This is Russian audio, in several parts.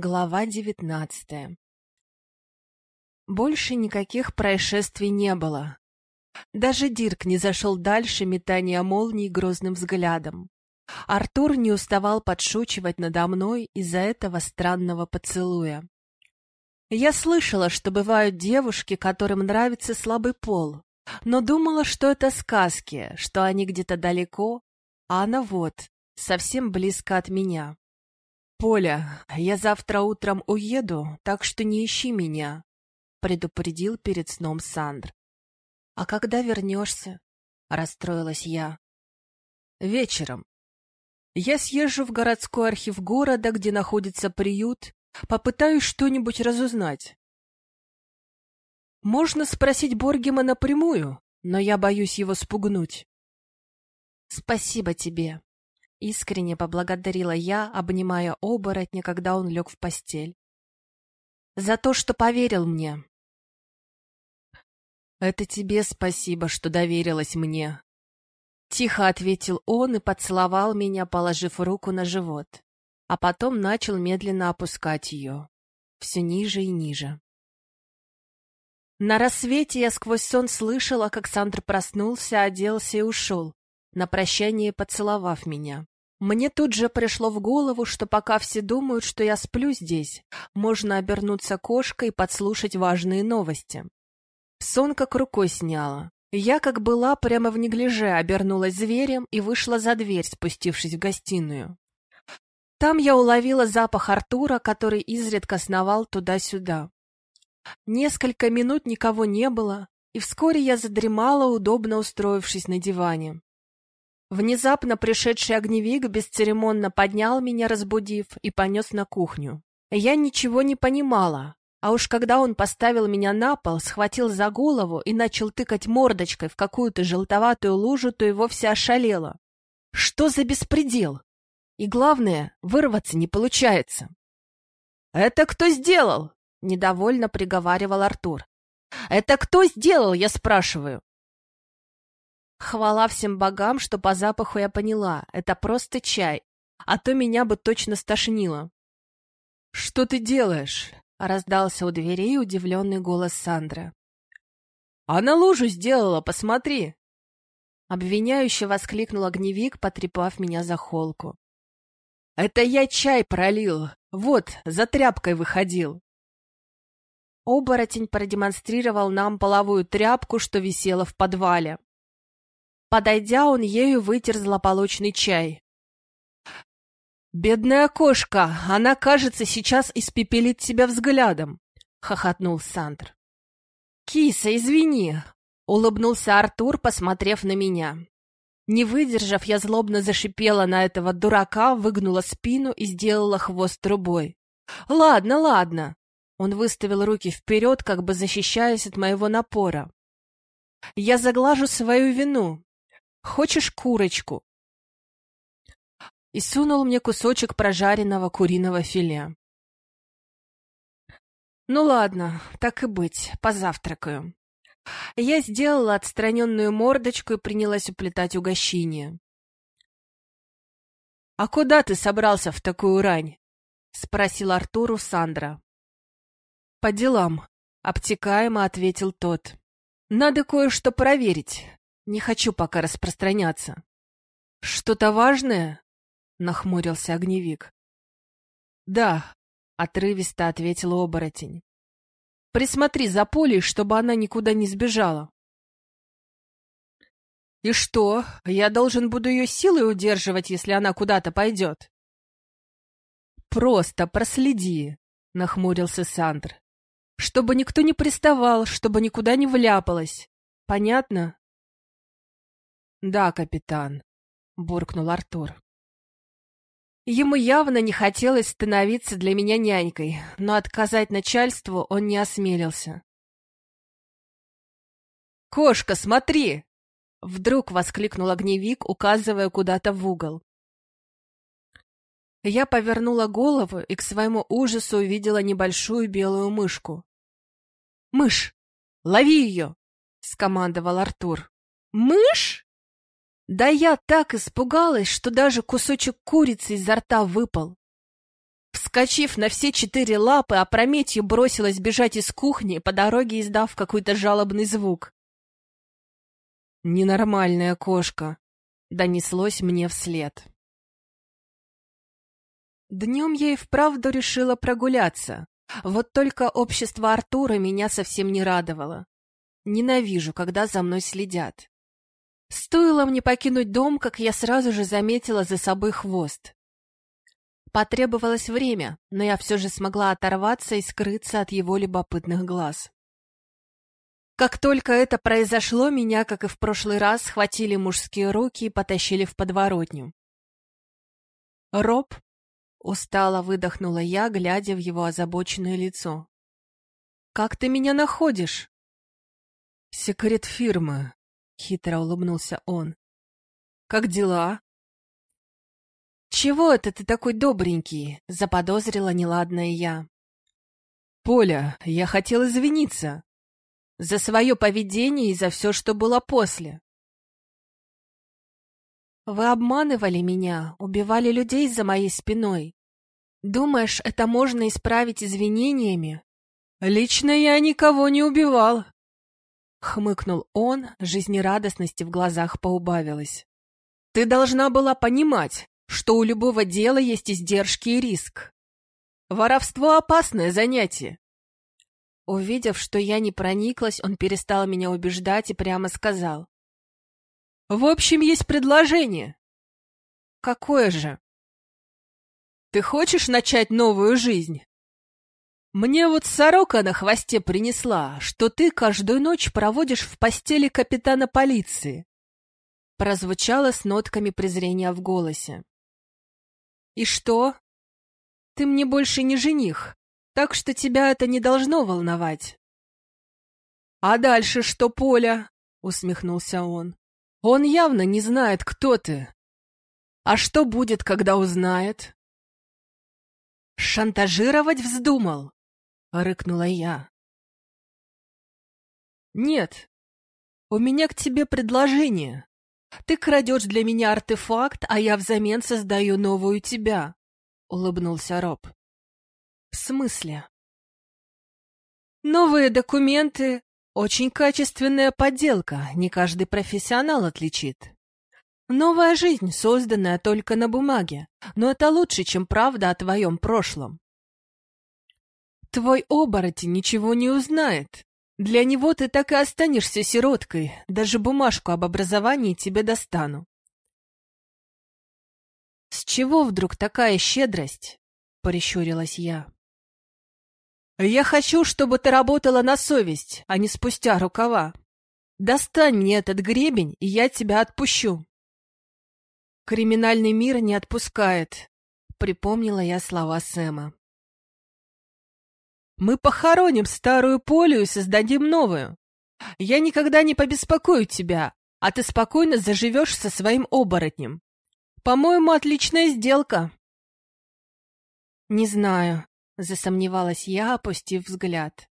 Глава девятнадцатая Больше никаких происшествий не было. Даже Дирк не зашел дальше метания молний грозным взглядом. Артур не уставал подшучивать надо мной из-за этого странного поцелуя. Я слышала, что бывают девушки, которым нравится слабый пол, но думала, что это сказки, что они где-то далеко, а она вот, совсем близко от меня. «Поля, я завтра утром уеду, так что не ищи меня», — предупредил перед сном Сандр. «А когда вернешься?» — расстроилась я. «Вечером. Я съезжу в городской архив города, где находится приют, попытаюсь что-нибудь разузнать. Можно спросить Боргема напрямую, но я боюсь его спугнуть». «Спасибо тебе», Искренне поблагодарила я, обнимая оборотня, когда он лег в постель. «За то, что поверил мне». «Это тебе спасибо, что доверилась мне», — тихо ответил он и поцеловал меня, положив руку на живот, а потом начал медленно опускать ее, все ниже и ниже. На рассвете я сквозь сон слышала, как Сандр проснулся, оделся и ушел, на прощание поцеловав меня. Мне тут же пришло в голову, что пока все думают, что я сплю здесь, можно обернуться кошкой и подслушать важные новости. Сон как рукой сняла. Я, как была, прямо в неглиже обернулась зверем и вышла за дверь, спустившись в гостиную. Там я уловила запах Артура, который изредка сновал туда-сюда. Несколько минут никого не было, и вскоре я задремала, удобно устроившись на диване. Внезапно пришедший огневик бесцеремонно поднял меня, разбудив, и понес на кухню. Я ничего не понимала, а уж когда он поставил меня на пол, схватил за голову и начал тыкать мордочкой в какую-то желтоватую лужу, то и вовсе ошалело. Что за беспредел? И главное, вырваться не получается. «Это кто сделал?» — недовольно приговаривал Артур. «Это кто сделал, я спрашиваю?» Хвала всем богам, что по запаху я поняла, это просто чай, а то меня бы точно стошнило. «Что ты делаешь?» — раздался у дверей удивленный голос Сандры. «Она лужу сделала, посмотри!» Обвиняюще воскликнул огневик, потрепав меня за холку. «Это я чай пролил, вот, за тряпкой выходил!» Оборотень продемонстрировал нам половую тряпку, что висела в подвале. Подойдя, он ею вытер злополучный чай. «Бедная кошка! Она, кажется, сейчас испепелит тебя взглядом!» — хохотнул Сандр. «Киса, извини!» — улыбнулся Артур, посмотрев на меня. Не выдержав, я злобно зашипела на этого дурака, выгнула спину и сделала хвост трубой. «Ладно, ладно!» Он выставил руки вперед, как бы защищаясь от моего напора. «Я заглажу свою вину. Хочешь курочку?» И сунул мне кусочек прожаренного куриного филе. «Ну ладно, так и быть, позавтракаю». Я сделала отстраненную мордочку и принялась уплетать угощение. «А куда ты собрался в такую рань?» — спросил Артур у Сандра. «По делам», — обтекаемо ответил тот. «Надо кое-что проверить. Не хочу пока распространяться. Что-то важное? Нахмурился огневик. Да, отрывисто ответил оборотень. Присмотри за Полей, чтобы она никуда не сбежала. И что, я должен буду ее силой удерживать, если она куда-то пойдет? Просто проследи, нахмурился Сандр. Чтобы никто не приставал, чтобы никуда не вляпалась. Понятно? «Да, капитан», — буркнул Артур. Ему явно не хотелось становиться для меня нянькой, но отказать начальству он не осмелился. «Кошка, смотри!» — вдруг воскликнул огневик, указывая куда-то в угол. Я повернула голову и к своему ужасу увидела небольшую белую мышку. «Мышь! Лови ее!» — скомандовал Артур. «Мышь?» Да я так испугалась, что даже кусочек курицы изо рта выпал. Вскочив на все четыре лапы, опрометью бросилась бежать из кухни, по дороге издав какой-то жалобный звук. «Ненормальная кошка», — донеслось мне вслед. Днем я и вправду решила прогуляться. Вот только общество Артура меня совсем не радовало. Ненавижу, когда за мной следят. Стоило мне покинуть дом, как я сразу же заметила за собой хвост. Потребовалось время, но я все же смогла оторваться и скрыться от его любопытных глаз. Как только это произошло, меня, как и в прошлый раз, схватили мужские руки и потащили в подворотню. «Роб?» — устало выдохнула я, глядя в его озабоченное лицо. «Как ты меня находишь?» «Секрет фирмы», — хитро улыбнулся он. «Как дела?» «Чего это ты такой добренький?» — заподозрила неладная я. «Поля, я хотел извиниться. За свое поведение и за все, что было после. Вы обманывали меня, убивали людей за моей спиной. Думаешь, это можно исправить извинениями? Лично я никого не убивал. Хмыкнул он, жизнерадостности в глазах поубавилась. Ты должна была понимать, что у любого дела есть издержки и риск. Воровство — опасное занятие. Увидев, что я не прониклась, он перестал меня убеждать и прямо сказал. В общем, есть предложение. Какое же? Ты хочешь начать новую жизнь? Мне вот сорока на хвосте принесла, что ты каждую ночь проводишь в постели капитана полиции. Прозвучало с нотками презрения в голосе. И что? Ты мне больше не жених, так что тебя это не должно волновать. А дальше что, Поля? Усмехнулся он. Он явно не знает, кто ты. А что будет, когда узнает? Шантажировать вздумал, рыкнула я. Нет, у меня к тебе предложение. Ты крадешь для меня артефакт, а я взамен создаю новую тебя, улыбнулся Роб. В смысле? Новые документы, очень качественная подделка, не каждый профессионал отличит. Новая жизнь, созданная только на бумаге, но это лучше, чем правда о твоем прошлом. Твой оборотень ничего не узнает. Для него ты так и останешься сироткой, даже бумажку об образовании тебе достану. «С чего вдруг такая щедрость?» — прищурилась я. «Я хочу, чтобы ты работала на совесть, а не спустя рукава. Достань мне этот гребень, и я тебя отпущу». «Криминальный мир не отпускает», — припомнила я слова Сэма. «Мы похороним старую полю и создадим новую. Я никогда не побеспокою тебя, а ты спокойно заживешь со своим оборотнем. По-моему, отличная сделка». «Не знаю», Засомневалась я, опустив взгляд.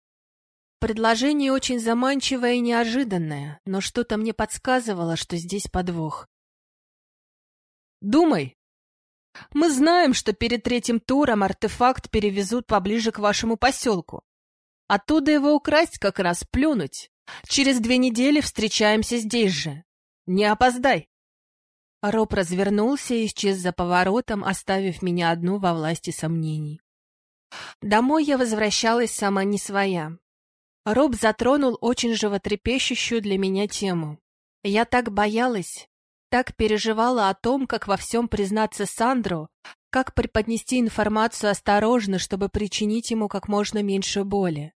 Предложение очень заманчивое и неожиданное, но что-то мне подсказывало, что здесь подвох. «Думай. Мы знаем, что перед третьим туром артефакт перевезут поближе к вашему поселку. Оттуда его украсть как раз плюнуть. Через две недели встречаемся здесь же. Не опоздай!» Роб развернулся и исчез за поворотом, оставив меня одну во власти сомнений. Домой я возвращалась сама не своя. Роб затронул очень животрепещущую для меня тему. Я так боялась, так переживала о том, как во всем признаться Сандру, как преподнести информацию осторожно, чтобы причинить ему как можно меньше боли.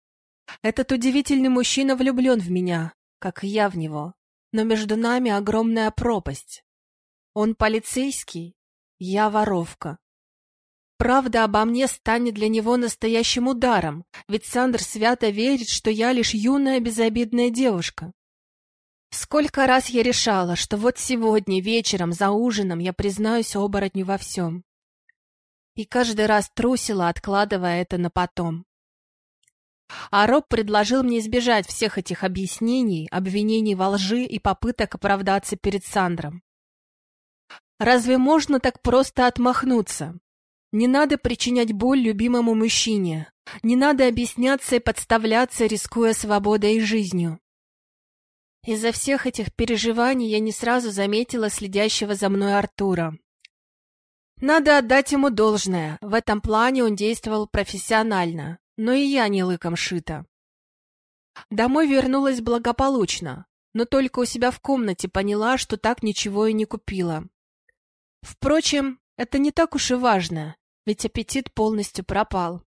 Этот удивительный мужчина влюблен в меня, как и я в него, но между нами огромная пропасть. Он полицейский, я воровка. Правда обо мне станет для него настоящим ударом, ведь Сандр свято верит, что я лишь юная безобидная девушка. Сколько раз я решала, что вот сегодня вечером за ужином я признаюсь оборотню во всем. И каждый раз трусила, откладывая это на потом. А Роб предложил мне избежать всех этих объяснений, обвинений во лжи и попыток оправдаться перед Сандром. Разве можно так просто отмахнуться? Не надо причинять боль любимому мужчине. Не надо объясняться и подставляться, рискуя свободой и жизнью. Из-за всех этих переживаний я не сразу заметила следящего за мной Артура. Надо отдать ему должное, в этом плане он действовал профессионально, но и я не лыком шита. Домой вернулась благополучно, но только у себя в комнате поняла, что так ничего и не купила. Впрочем, это не так уж и важно, ведь аппетит полностью пропал.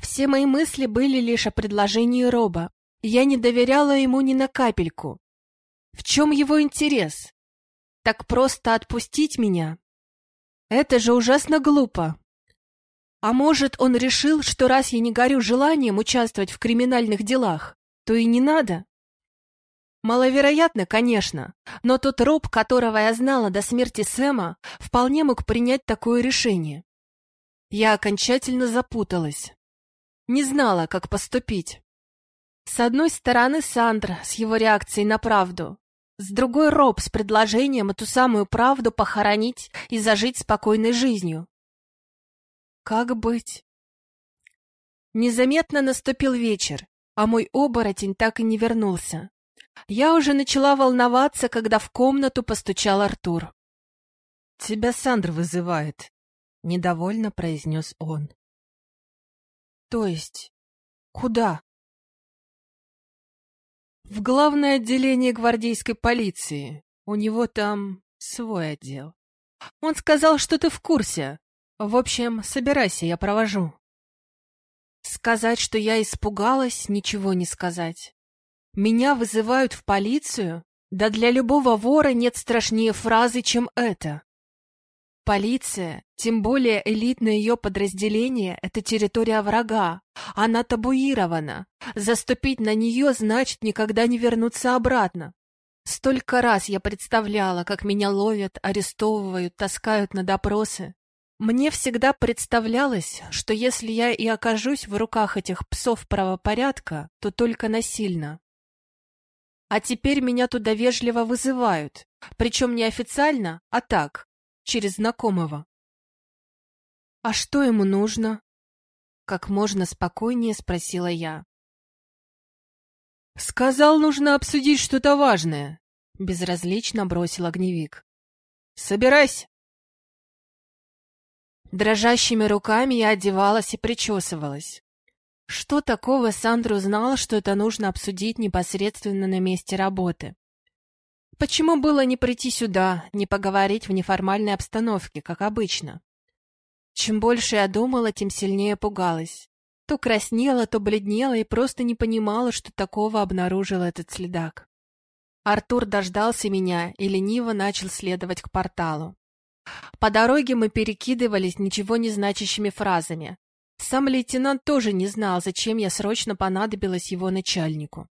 Все мои мысли были лишь о предложении Роба, я не доверяла ему ни на капельку. В чем его интерес? Так просто отпустить меня? Это же ужасно глупо. А может, он решил, что раз я не горю желанием участвовать в криминальных делах, то и не надо? Маловероятно, конечно, но тот Роб, которого я знала до смерти Сэма, вполне мог принять такое решение. Я окончательно запуталась. Не знала, как поступить. С одной стороны Сандра с его реакцией на правду, с другой Роб с предложением эту самую правду похоронить и зажить спокойной жизнью. Как быть? Незаметно наступил вечер, а мой оборотень так и не вернулся. Я уже начала волноваться, когда в комнату постучал Артур. «Тебя Сандр вызывает», — недовольно произнес он. «То есть? Куда?» «В главное отделение гвардейской полиции. У него там свой отдел. Он сказал, что ты в курсе. В общем, собирайся, я провожу». Сказать, что я испугалась, ничего не сказать. Меня вызывают в полицию? Да для любого вора нет страшнее фразы, чем это. Полиция, тем более элитное ее подразделение, это территория врага. Она табуирована. Заступить на нее значит никогда не вернуться обратно. Столько раз я представляла, как меня ловят, арестовывают, таскают на допросы. Мне всегда представлялось, что если я и окажусь в руках этих псов правопорядка, то только насильно. А теперь меня туда вежливо вызывают, причем не официально, а так, через знакомого. «А что ему нужно?» Как можно спокойнее спросила я. «Сказал, нужно обсудить что-то важное», — безразлично бросил огневик. «Собирайся». Дрожащими руками я одевалась и причесывалась. Что такого Сандра узнала, что это нужно обсудить непосредственно на месте работы? Почему было не прийти сюда, не поговорить в неформальной обстановке, как обычно? Чем больше я думала, тем сильнее пугалась. То краснела, то бледнела и просто не понимала, что такого обнаружил этот следак. Артур дождался меня и лениво начал следовать к порталу. По дороге мы перекидывались ничего не значащими фразами. Сам лейтенант тоже не знал, зачем я срочно понадобилась его начальнику.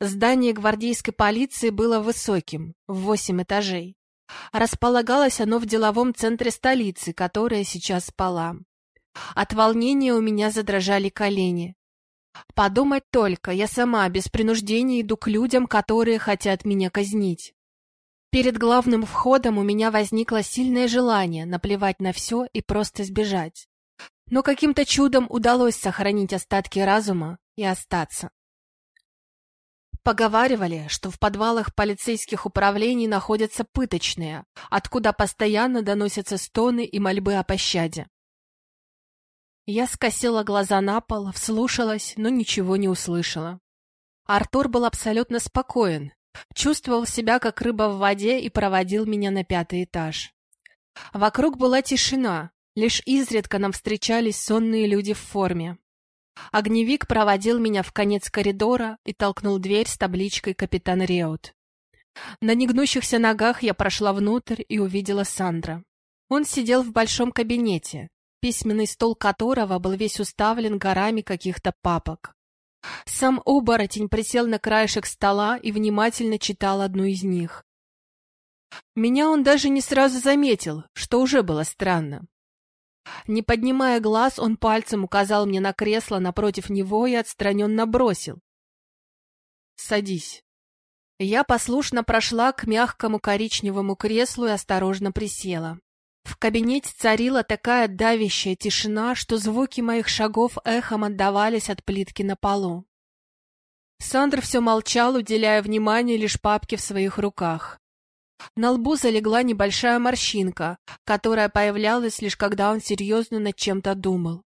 Здание гвардейской полиции было высоким, в восемь этажей. Располагалось оно в деловом центре столицы, которая сейчас спала. От волнения у меня задрожали колени. Подумать только, я сама без принуждения иду к людям, которые хотят меня казнить. Перед главным входом у меня возникло сильное желание наплевать на все и просто сбежать. Но каким-то чудом удалось сохранить остатки разума и остаться. Поговаривали, что в подвалах полицейских управлений находятся пыточные, откуда постоянно доносятся стоны и мольбы о пощаде. Я скосила глаза на пол, вслушалась, но ничего не услышала. Артур был абсолютно спокоен, чувствовал себя как рыба в воде и проводил меня на пятый этаж. Вокруг была тишина, лишь изредка нам встречались сонные люди в форме. Огневик проводил меня в конец коридора и толкнул дверь с табличкой «Капитан Реут». На негнущихся ногах я прошла внутрь и увидела Сандра. Он сидел в большом кабинете, письменный стол которого был весь уставлен горами каких-то папок. Сам оборотень присел на краешек стола и внимательно читал одну из них. Меня он даже не сразу заметил, что уже было странно. Не поднимая глаз, он пальцем указал мне на кресло напротив него и отстраненно бросил. «Садись». Я послушно прошла к мягкому коричневому креслу и осторожно присела. В кабинете царила такая давящая тишина, что звуки моих шагов эхом отдавались от плитки на полу. Сандр все молчал, уделяя внимание лишь папке в своих руках. На лбу залегла небольшая морщинка, которая появлялась лишь когда он серьезно над чем-то думал.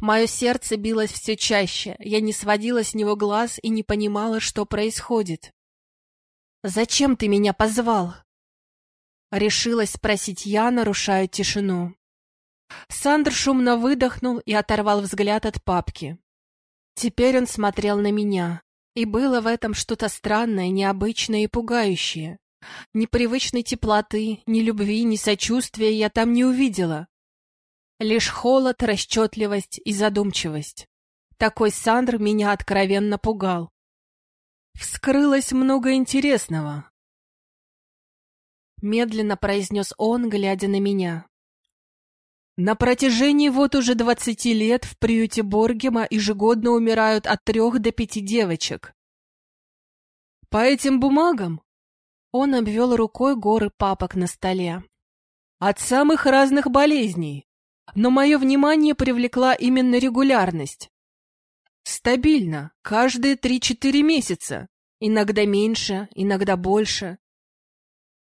Мое сердце билось все чаще, я не сводила с него глаз и не понимала, что происходит. «Зачем ты меня позвал?» Решилась спросить я, нарушая тишину. Сандр шумно выдохнул и оторвал взгляд от папки. Теперь он смотрел на меня, и было в этом что-то странное, необычное и пугающее. Непривычной теплоты, ни любви, ни сочувствия я там не увидела. Лишь холод, расчетливость и задумчивость. Такой Сандр меня откровенно пугал. Вскрылось много интересного. Медленно произнес он, глядя на меня. На протяжении вот уже двадцати лет в приюте Боргема ежегодно умирают от трех до пяти девочек. По этим бумагам он обвел рукой горы папок на столе. От самых разных болезней, но мое внимание привлекла именно регулярность. Стабильно, каждые три-четыре месяца, иногда меньше, иногда больше.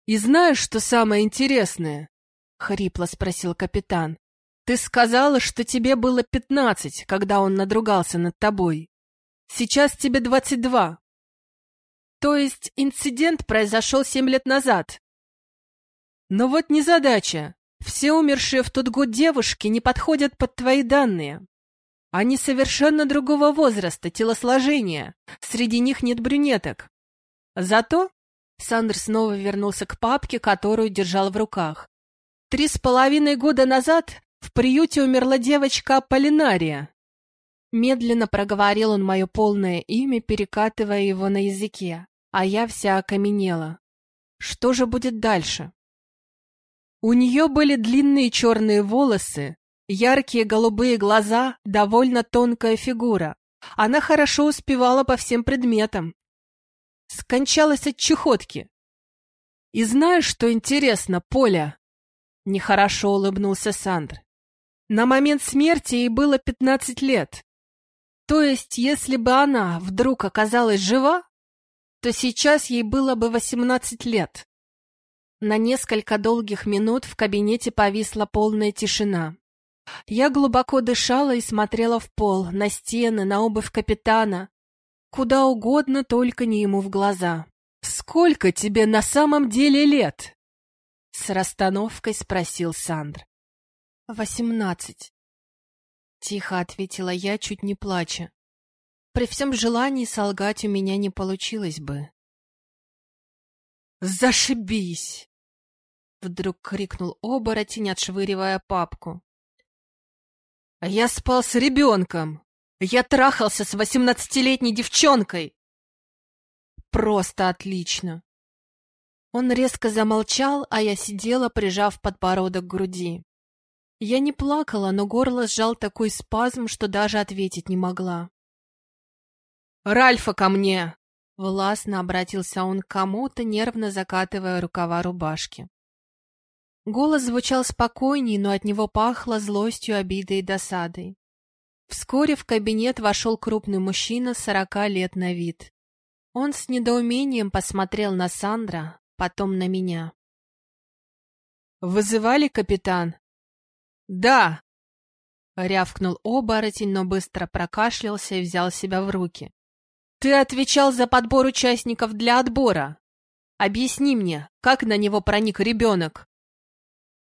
И знаешь, что самое интересное? — хрипло спросил капитан. «Ты сказала, что тебе было пятнадцать, когда он надругался над тобой. Сейчас тебе двадцать два. То есть инцидент произошел семь лет назад. Но вот незадача. Все умершие в тот год девушки не подходят под твои данные. Они совершенно другого возраста, телосложения. Среди них нет брюнеток. Зато Сандер снова вернулся к папке, которую держал в руках. Три с половиной года назад в приюте умерла девочка Полинария. Медленно проговорил он мое полное имя, перекатывая его на языке, а я вся окаменела. Что же будет дальше? У нее были длинные черные волосы, яркие голубые глаза, довольно тонкая фигура. Она хорошо успевала по всем предметам. Скончалась от чехотки. И знаешь, что интересно, Поля? Нехорошо улыбнулся Сандр. На момент смерти ей было пятнадцать лет. То есть, если бы она вдруг оказалась жива, то сейчас ей было бы восемнадцать лет. На несколько долгих минут в кабинете повисла полная тишина. Я глубоко дышала и смотрела в пол, на стены, на обувь капитана. Куда угодно, только не ему в глаза. «Сколько тебе на самом деле лет?» С расстановкой спросил Сандр. «Восемнадцать». Тихо ответила я, чуть не плача. При всем желании солгать у меня не получилось бы. «Зашибись!» Вдруг крикнул оборотень, отшвыривая папку. «Я спал с ребенком! Я трахался с восемнадцатилетней девчонкой!» «Просто отлично!» Он резко замолчал, а я сидела, прижав подбородок к груди. Я не плакала, но горло сжал такой спазм, что даже ответить не могла. «Ральфа ко мне!» Властно обратился он к кому-то, нервно закатывая рукава рубашки. Голос звучал спокойней, но от него пахло злостью, обидой и досадой. Вскоре в кабинет вошел крупный мужчина сорока лет на вид. Он с недоумением посмотрел на Сандра, потом на меня. «Вызывали, капитан?» «Да!» — рявкнул оборотень, но быстро прокашлялся и взял себя в руки. Ты отвечал за подбор участников для отбора. Объясни мне, как на него проник ребенок?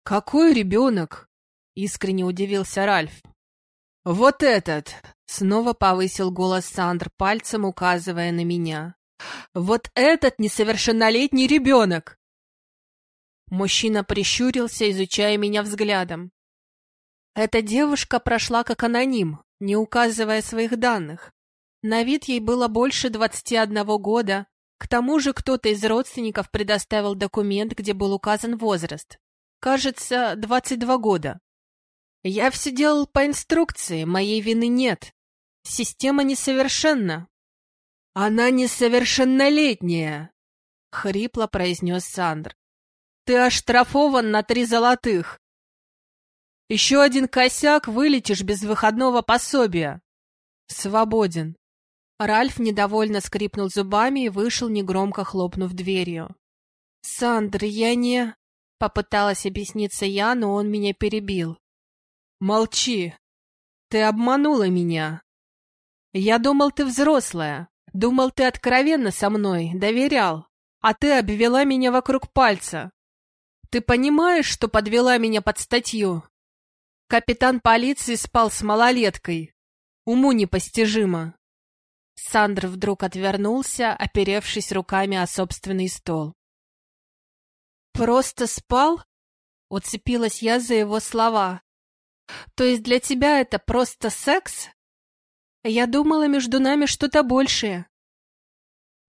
Какой ребенок? Искренне удивился Ральф. Вот этот! Снова повысил голос Сандр, пальцем указывая на меня. Вот этот несовершеннолетний ребенок! Мужчина прищурился, изучая меня взглядом. Эта девушка прошла как аноним, не указывая своих данных. На вид ей было больше двадцати одного года. К тому же кто-то из родственников предоставил документ, где был указан возраст. Кажется, двадцать два года. Я все делал по инструкции, моей вины нет. Система несовершенна. Она несовершеннолетняя, хрипло произнес Сандр. Ты оштрафован на три золотых. Еще один косяк, вылетишь без выходного пособия. Свободен. Ральф недовольно скрипнул зубами и вышел, негромко хлопнув дверью. «Сандр, я не...» — попыталась объясниться я, но он меня перебил. «Молчи. Ты обманула меня. Я думал, ты взрослая. Думал, ты откровенно со мной, доверял. А ты обвела меня вокруг пальца. Ты понимаешь, что подвела меня под статью? Капитан полиции спал с малолеткой. Уму непостижимо. Сандр вдруг отвернулся, оперевшись руками о собственный стол. «Просто спал?» — уцепилась я за его слова. «То есть для тебя это просто секс?» Я думала, между нами что-то большее.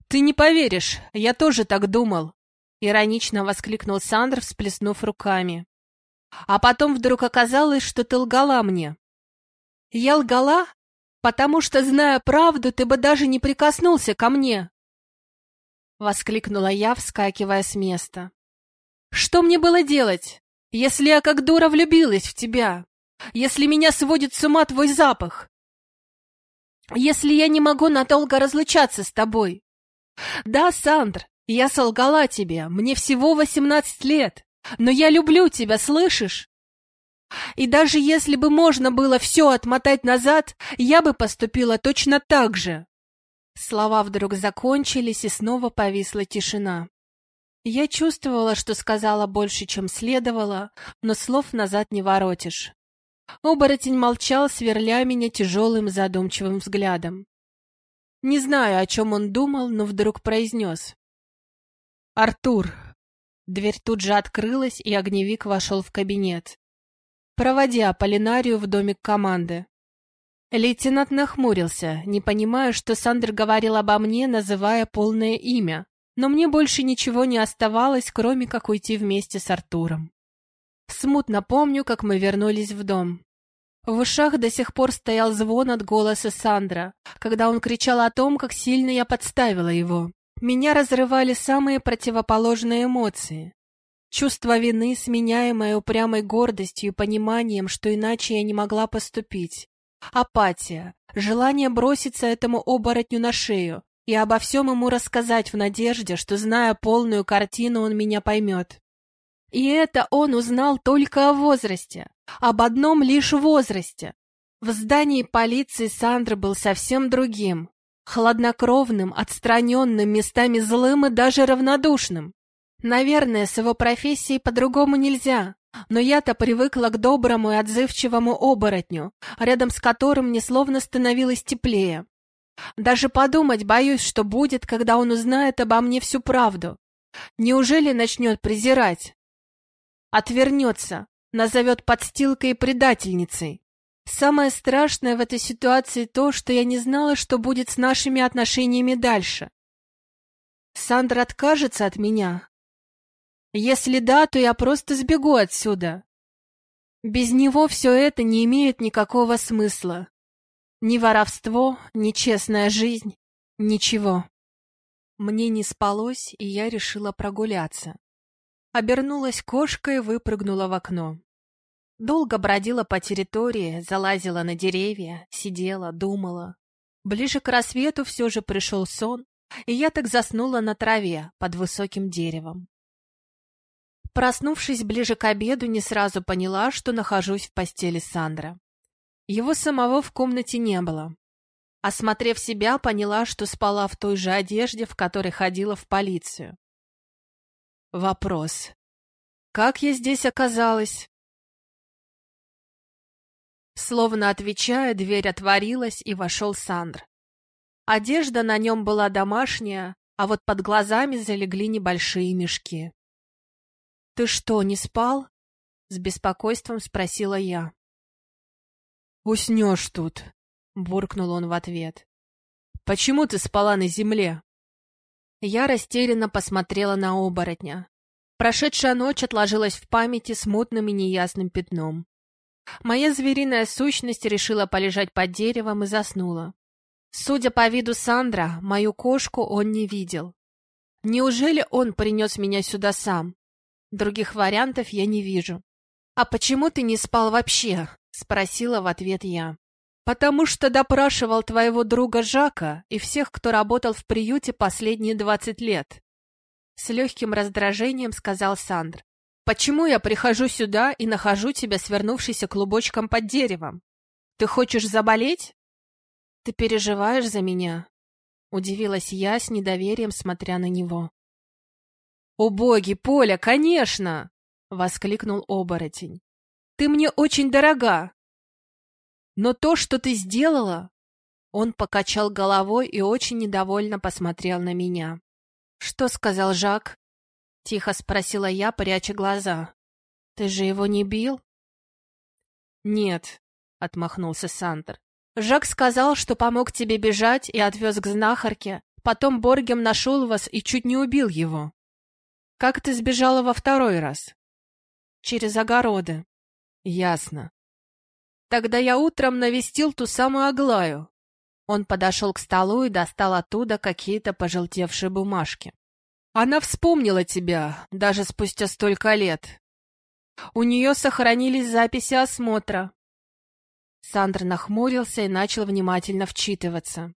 «Ты не поверишь, я тоже так думал», — иронично воскликнул Сандр, всплеснув руками. «А потом вдруг оказалось, что ты лгала мне». «Я лгала? Потому что, зная правду, ты бы даже не прикоснулся ко мне!» Воскликнула я, вскакивая с места. «Что мне было делать, если я как дура влюбилась в тебя? Если меня сводит с ума твой запах? Если я не могу надолго разлучаться с тобой? Да, Сандр, я солгала тебе, мне всего восемнадцать лет, но я люблю тебя, слышишь? И даже если бы можно было все отмотать назад, я бы поступила точно так же. Слова вдруг закончились, и снова повисла тишина. Я чувствовала, что сказала больше, чем следовало, но слов назад не воротишь. Оборотень молчал, сверля меня тяжелым задумчивым взглядом. Не знаю, о чем он думал, но вдруг произнес. «Артур!» Дверь тут же открылась, и огневик вошел в кабинет. «Проводи Аполлинарию в домик команды». Лейтенант нахмурился, не понимая, что Сандер говорил обо мне, называя полное имя, но мне больше ничего не оставалось, кроме как уйти вместе с Артуром. Смутно помню, как мы вернулись в дом. В ушах до сих пор стоял звон от голоса Сандра, когда он кричал о том, как сильно я подставила его. Меня разрывали самые противоположные эмоции. Чувство вины, сменяемое упрямой гордостью и пониманием, что иначе я не могла поступить. Апатия, желание броситься этому оборотню на шею и обо всем ему рассказать в надежде, что, зная полную картину, он меня поймет. И это он узнал только о возрасте, об одном лишь возрасте. В здании полиции Сандра был совсем другим, хладнокровным, отстраненным, местами злым и даже равнодушным. Наверное, с его профессией по-другому нельзя, но я-то привыкла к доброму и отзывчивому оборотню, рядом с которым мне словно становилось теплее. Даже подумать боюсь, что будет, когда он узнает обо мне всю правду. Неужели начнет презирать? Отвернется, назовет подстилкой и предательницей. Самое страшное в этой ситуации то, что я не знала, что будет с нашими отношениями дальше. Сандра откажется от меня. Если да, то я просто сбегу отсюда. Без него все это не имеет никакого смысла. Ни воровство, ни честная жизнь, ничего. Мне не спалось, и я решила прогуляться. Обернулась кошкой и выпрыгнула в окно. Долго бродила по территории, залазила на деревья, сидела, думала. Ближе к рассвету все же пришел сон, и я так заснула на траве под высоким деревом. Проснувшись ближе к обеду, не сразу поняла, что нахожусь в постели Сандра. Его самого в комнате не было. Осмотрев себя, поняла, что спала в той же одежде, в которой ходила в полицию. Вопрос. Как я здесь оказалась? Словно отвечая, дверь отворилась, и вошел Сандр. Одежда на нем была домашняя, а вот под глазами залегли небольшие мешки. — Ты что, не спал? — с беспокойством спросила я. — Уснешь тут, — буркнул он в ответ. — Почему ты спала на земле? Я растерянно посмотрела на оборотня. Прошедшая ночь отложилась в памяти смутным и неясным пятном. Моя звериная сущность решила полежать под деревом и заснула. Судя по виду Сандра, мою кошку он не видел. Неужели он принес меня сюда сам? Других вариантов я не вижу. «А почему ты не спал вообще?» — спросила в ответ я. «Потому что допрашивал твоего друга Жака и всех, кто работал в приюте последние двадцать лет». С легким раздражением сказал Сандр. «Почему я прихожу сюда и нахожу тебя свернувшийся клубочком под деревом? Ты хочешь заболеть?» «Ты переживаешь за меня?» Удивилась я с недоверием, смотря на него. «О боги, Поля, конечно!» — воскликнул оборотень. «Ты мне очень дорога!» «Но то, что ты сделала...» Он покачал головой и очень недовольно посмотрел на меня. «Что сказал Жак?» — тихо спросила я, пряча глаза. «Ты же его не бил?» «Нет», — отмахнулся Сантер. «Жак сказал, что помог тебе бежать и отвез к знахарке. Потом Боргем нашел вас и чуть не убил его». Как ты сбежала во второй раз? Через огороды. Ясно. Тогда я утром навестил ту самую Аглаю. Он подошел к столу и достал оттуда какие-то пожелтевшие бумажки. Она вспомнила тебя, даже спустя столько лет. У нее сохранились записи осмотра. Сандр нахмурился и начал внимательно вчитываться.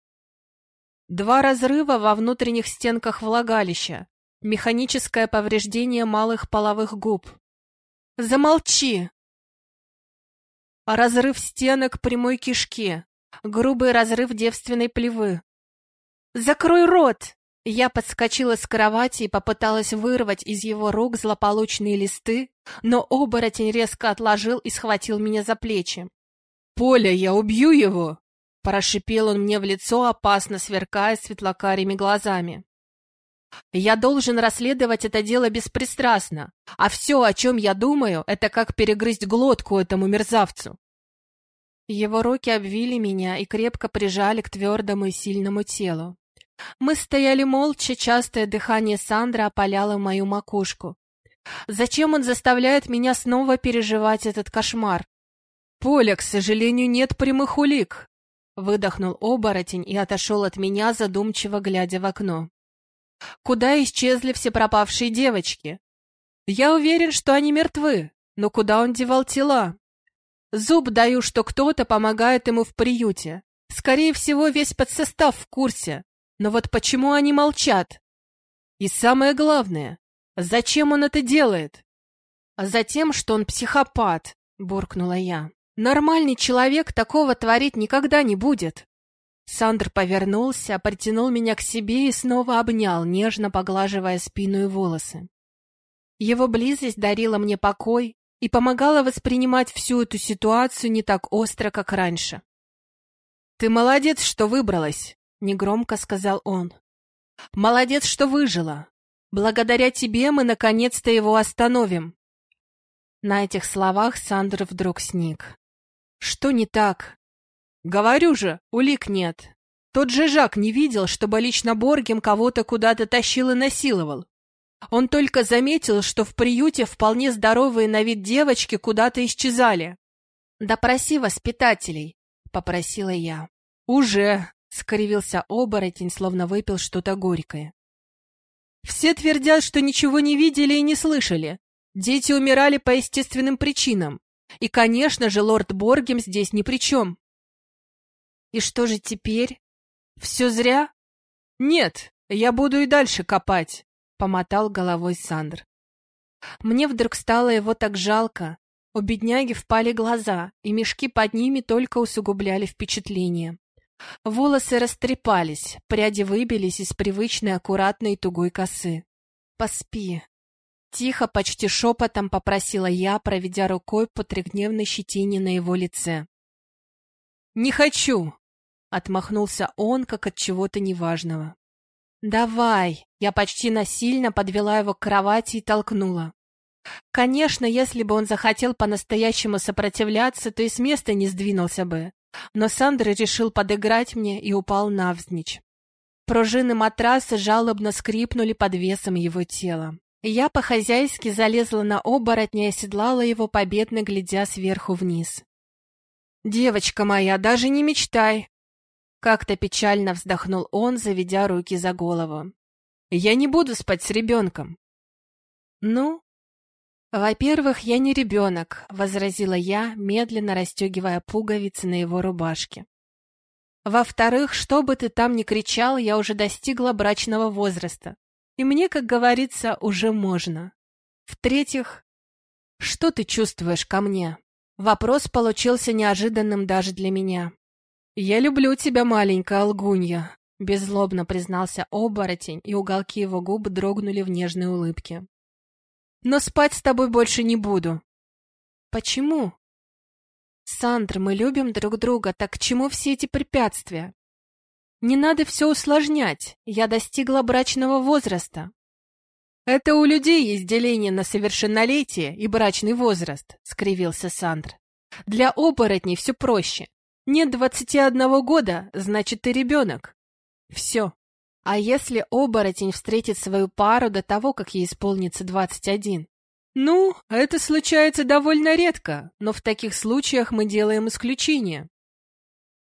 Два разрыва во внутренних стенках влагалища, Механическое повреждение малых половых губ. Замолчи! Разрыв стенок прямой кишки. Грубый разрыв девственной плевы. Закрой рот! Я подскочила с кровати и попыталась вырвать из его рук злополучные листы, но оборотень резко отложил и схватил меня за плечи. «Поля, я убью его!» Прошипел он мне в лицо, опасно сверкая светлокарими глазами. Я должен расследовать это дело беспристрастно, а все, о чем я думаю, это как перегрызть глотку этому мерзавцу. Его руки обвили меня и крепко прижали к твердому и сильному телу. Мы стояли молча, частое дыхание Сандра опаляло мою макушку. Зачем он заставляет меня снова переживать этот кошмар? Поля, к сожалению, нет прямых улик. Выдохнул оборотень и отошел от меня, задумчиво глядя в окно. Куда исчезли все пропавшие девочки? Я уверен, что они мертвы, но куда он девал тела? Зуб даю, что кто-то помогает ему в приюте. Скорее всего, весь подсостав в курсе. Но вот почему они молчат? И самое главное, зачем он это делает? А затем, что он психопат, буркнула я. Нормальный человек такого творить никогда не будет. Сандр повернулся, притянул меня к себе и снова обнял, нежно поглаживая спину и волосы. Его близость дарила мне покой и помогала воспринимать всю эту ситуацию не так остро, как раньше. «Ты молодец, что выбралась», — негромко сказал он. «Молодец, что выжила. Благодаря тебе мы наконец-то его остановим». На этих словах Сандр вдруг сник. «Что не так?» Говорю же, улик нет. Тот же Жак не видел, чтобы лично Боргем кого-то куда-то тащил и насиловал. Он только заметил, что в приюте вполне здоровые на вид девочки куда-то исчезали. «Допроси воспитателей», — попросила я. «Уже», — скривился оборотень, словно выпил что-то горькое. «Все твердят, что ничего не видели и не слышали. Дети умирали по естественным причинам. И, конечно же, лорд Боргем здесь ни при чем. И что же теперь? Все зря? Нет, я буду и дальше копать, помотал головой Сандр. Мне вдруг стало его так жалко. У бедняги впали глаза, и мешки под ними только усугубляли впечатление. Волосы растрепались, пряди выбились из привычной аккуратной тугой косы. «Поспи». Тихо, почти шепотом попросила я, проведя рукой по трехдневной щетине на его лице. «Не хочу!» Отмахнулся он, как от чего-то неважного. «Давай!» Я почти насильно подвела его к кровати и толкнула. Конечно, если бы он захотел по-настоящему сопротивляться, то и с места не сдвинулся бы. Но Сандра решил подыграть мне и упал навзничь. Пружины матраса жалобно скрипнули под весом его тела. Я по-хозяйски залезла на оборотня и оседлала его, победно глядя сверху вниз. «Девочка моя, даже не мечтай!» Как-то печально вздохнул он, заведя руки за голову. «Я не буду спать с ребенком». «Ну?» «Во-первых, я не ребенок», — возразила я, медленно расстегивая пуговицы на его рубашке. «Во-вторых, что бы ты там ни кричал, я уже достигла брачного возраста, и мне, как говорится, уже можно. В-третьих, что ты чувствуешь ко мне?» Вопрос получился неожиданным даже для меня. «Я люблю тебя, маленькая лгунья», — беззлобно признался оборотень, и уголки его губ дрогнули в нежной улыбке. «Но спать с тобой больше не буду». «Почему?» «Сандр, мы любим друг друга, так к чему все эти препятствия?» «Не надо все усложнять, я достигла брачного возраста». «Это у людей есть деление на совершеннолетие и брачный возраст», — скривился Сандр. «Для оборотней все проще. Нет двадцати одного года, значит, ты ребенок. Все. А если оборотень встретит свою пару до того, как ей исполнится двадцать один? Ну, это случается довольно редко, но в таких случаях мы делаем исключение.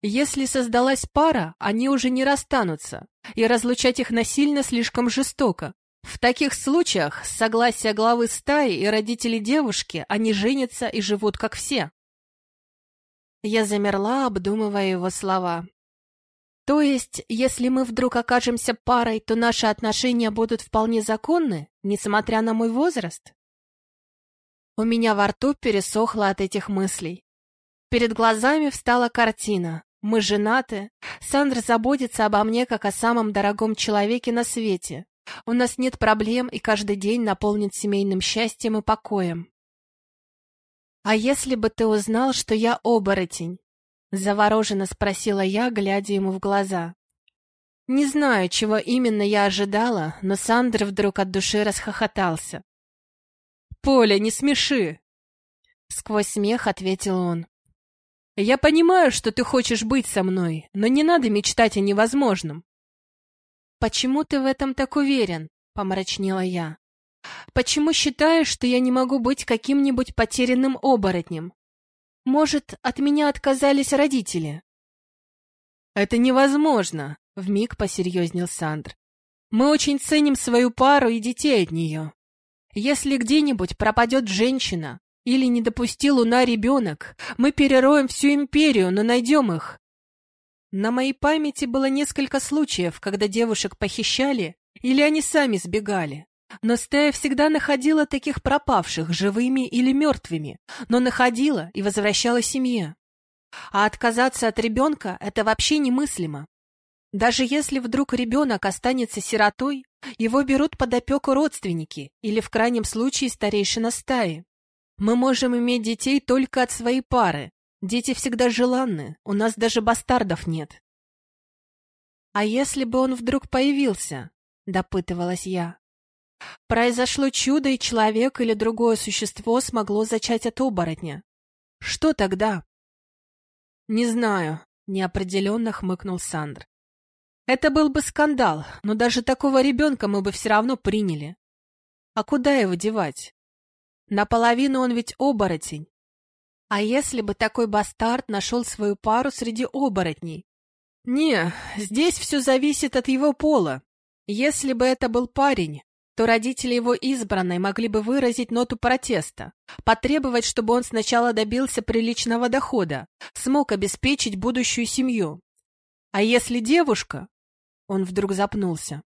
Если создалась пара, они уже не расстанутся, и разлучать их насильно слишком жестоко. В таких случаях, с согласия главы стаи и родителей девушки, они женятся и живут как все. Я замерла, обдумывая его слова. То есть, если мы вдруг окажемся парой, то наши отношения будут вполне законны, несмотря на мой возраст? У меня во рту пересохло от этих мыслей. Перед глазами встала картина. Мы женаты, Сандр заботится обо мне как о самом дорогом человеке на свете. У нас нет проблем, и каждый день наполнен семейным счастьем и покоем. «А если бы ты узнал, что я оборотень?» — завороженно спросила я, глядя ему в глаза. Не знаю, чего именно я ожидала, но Сандр вдруг от души расхохотался. «Поля, не смеши!» Сквозь смех ответил он. «Я понимаю, что ты хочешь быть со мной, но не надо мечтать о невозможном. «Почему ты в этом так уверен?» — помрачнела я. «Почему считаешь, что я не могу быть каким-нибудь потерянным оборотнем? Может, от меня отказались родители?» «Это невозможно», — вмиг посерьезнел Сандр. «Мы очень ценим свою пару и детей от нее. Если где-нибудь пропадет женщина или не допусти луна ребенок, мы перероем всю империю, но найдем их. На моей памяти было несколько случаев, когда девушек похищали или они сами сбегали. Но стая всегда находила таких пропавших, живыми или мертвыми, но находила и возвращала семье. А отказаться от ребенка – это вообще немыслимо. Даже если вдруг ребенок останется сиротой, его берут под опеку родственники или в крайнем случае старейшина стаи. Мы можем иметь детей только от своей пары, Дети всегда желанны, у нас даже бастардов нет. А если бы он вдруг появился? Допытывалась я. Произошло чудо, и человек или другое существо смогло зачать от оборотня. Что тогда? Не знаю, неопределенно хмыкнул Сандр. Это был бы скандал, но даже такого ребенка мы бы все равно приняли. А куда его девать? Наполовину он ведь оборотень, а если бы такой бастард нашел свою пару среди оборотней? Не, здесь все зависит от его пола. Если бы это был парень, то родители его избранной могли бы выразить ноту протеста, потребовать, чтобы он сначала добился приличного дохода, смог обеспечить будущую семью. А если девушка? Он вдруг запнулся.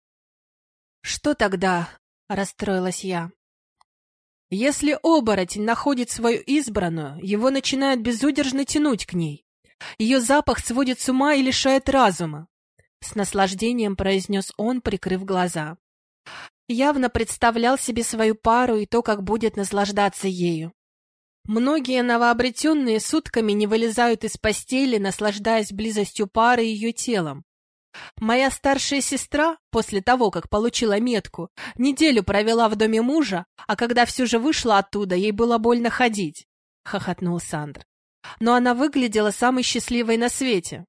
Что тогда? Расстроилась я. Если оборотень находит свою избранную, его начинают безудержно тянуть к ней. Ее запах сводит с ума и лишает разума. С наслаждением произнес он, прикрыв глаза. Явно представлял себе свою пару и то, как будет наслаждаться ею. Многие новообретенные сутками не вылезают из постели, наслаждаясь близостью пары и ее телом. Моя старшая сестра, после того, как получила метку, неделю провела в доме мужа, а когда все же вышла оттуда, ей было больно ходить, — хохотнул Сандр. Но она выглядела самой счастливой на свете.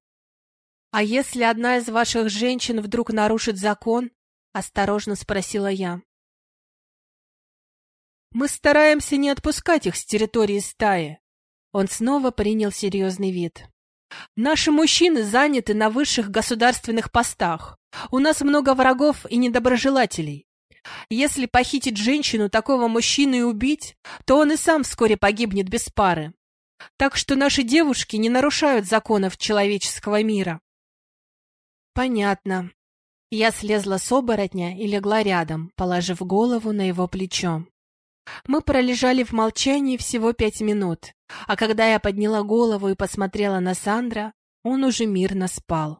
«А если одна из ваших женщин вдруг нарушит закон?» — осторожно спросила я. «Мы стараемся не отпускать их с территории стаи». Он снова принял серьезный вид. Наши мужчины заняты на высших государственных постах. У нас много врагов и недоброжелателей. Если похитить женщину такого мужчины и убить, то он и сам вскоре погибнет без пары. Так что наши девушки не нарушают законов человеческого мира. Понятно. Я слезла с оборотня и легла рядом, положив голову на его плечо. Мы пролежали в молчании всего пять минут, а когда я подняла голову и посмотрела на Сандра, он уже мирно спал.